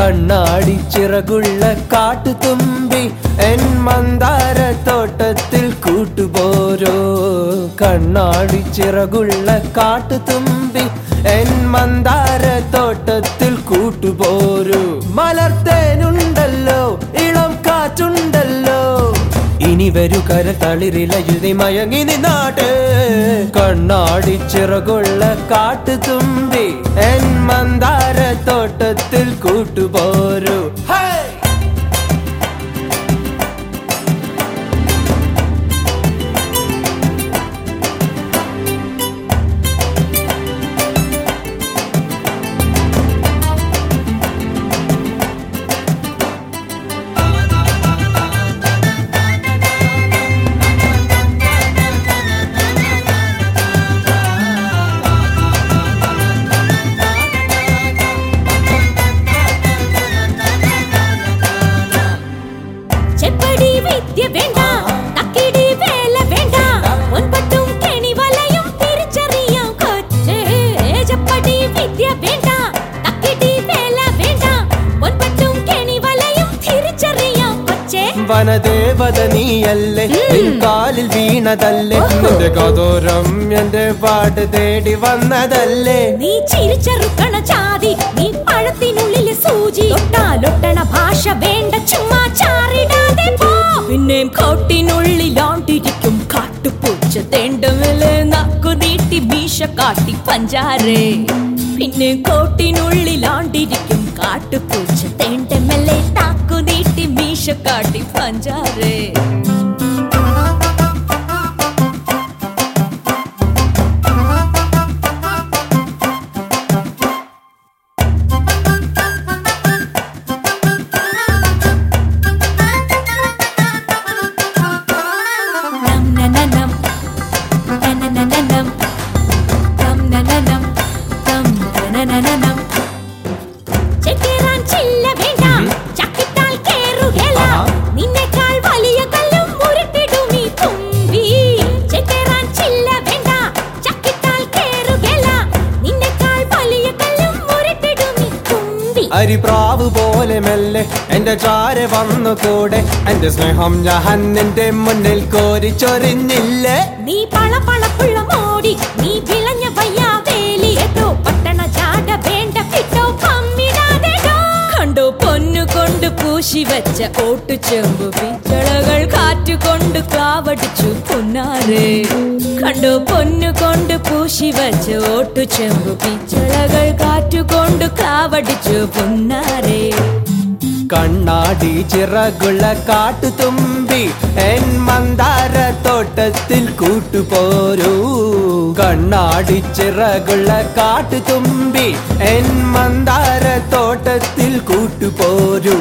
കണ്ണാടി ചിറകുള്ള കാട്ടുതുമ്പി എൻ മന്ദാര തോട്ടത്തിൽ കൂട്ടുപോരോ. കണ്ണാടി ചിറകുള്ള കാട്ടുതുമ്പി എൻ മന്ദാര തോട്ടത്തിൽ കൂട്ടുപോരൂ മലർത്തേനുണ്ടല്ലോ ഇളം കാറ്റുണ്ടല്ലോ. ഇനി വരൂ കര തളിരിലയുതി മയങ്ങി നിന്നാട്ട്. കണ്ണാടി ചിറകുള്ള കാട്ടുതുമ്പി എൻ മന്ദാര തോട്ടത്തിൽ ഹേ കൊച്ചേ വനദേവത നീയല്ലേ കാലിൽ വീണതല്ലേ? നിന്റെ കതോരം എന്റെ പാട്ട് തേടി വന്നതല്ലേ? നീ ചിരിച്ചെറുക്കണ ചാതി നീ പഴത്തിനുള്ളിൽ സൂചി. ഒട്ടാലൊട്ടണ ഭാഷ വേണ്ട ചുമ്മാ ചാറിടാതെ പോ. പിന്നെയും കോട്ടിനുള്ളിലാണ്ടിരിക്കും കാട്ടുപൂച്ച തേണ്ടമേലെ നക്കു നീട്ടി മീശ കാട്ടി പഞ്ചാരേ. പിന്നെ കോട്ടിനുള്ളിലാണ്ടിരിക്കും കാട്ടുപൂച്ച തേണ്ടമേലെ താക്കു നീട്ടി മീശ അരിപ്രാവ് പോലെ മെല്ലെ എന്റെ ചാര വന്നു കൂടെ. എന്റെ സ്നേഹം ഞാൻ നിന്റെ മുന്നിൽ കോരി ചൊരിഞ്ഞില്ലേ നീ പളപളപ്പുള്ള മോടി നീ വിളഞ്ഞ വയ്യാവേലി. ഏതോ പട്ടണ ചാട വേണ്ട കിട്ടോ കണ്ടോ പൊന്നു കൊണ്ട് പൂശി വെച്ച ഓട്ടു ചെമ്പു. പിച്ചളകൾ കാറ്റുകൊണ്ട് കാവടിച്ചു പൊന്നാരേ. കണ്ടോ പൊന്നു കൊണ്ട് പൂശി വച്ച് ഓട്ടു ചെമ്പു പിച്ചളകൾ കാറ്റുകൊണ്ട് കാവടിച്ചു പൊന്നാരേ. കണ്ണാടി ചിറകുള്ള കാട്ടുതുമ്പി എൻ മന്ദാര തോട്ടത്തിൽ കൂട്ടുപോരൂ. കണ്ണാടി ചിറകുള്ള കാട്ടുതുമ്പി എൻ മന്ദാര തോട്ടത്തിൽ കൂട്ടുപോരൂ.